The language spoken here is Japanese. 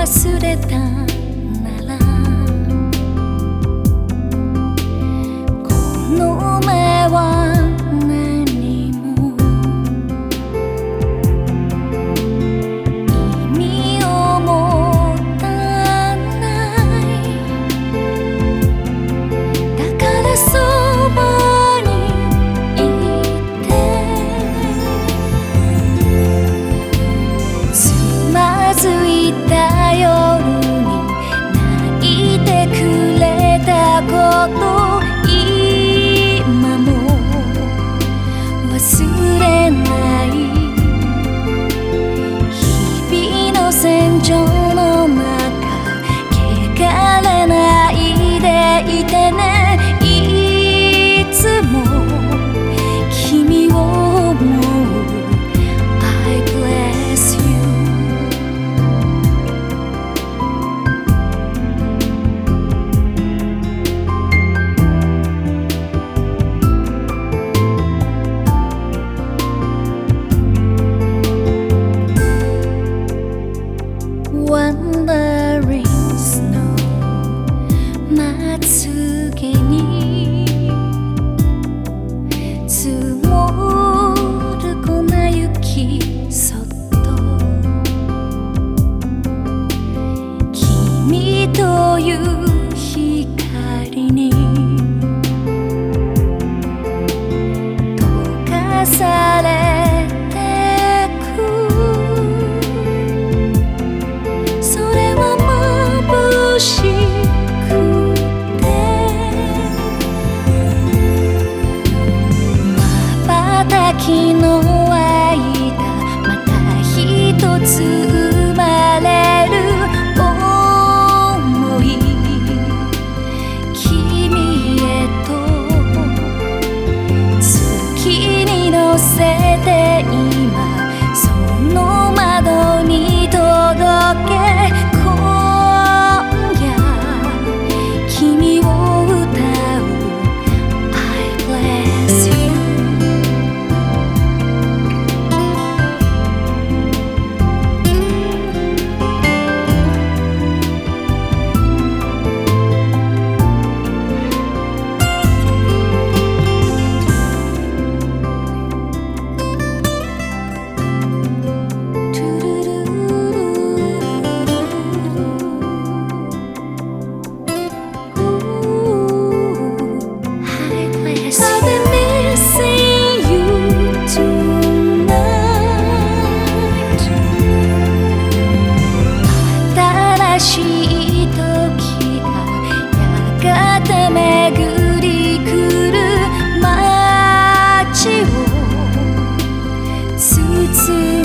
忘れた聲中。光に溶かされてく。それは眩しくてまばたきの間またひとつ思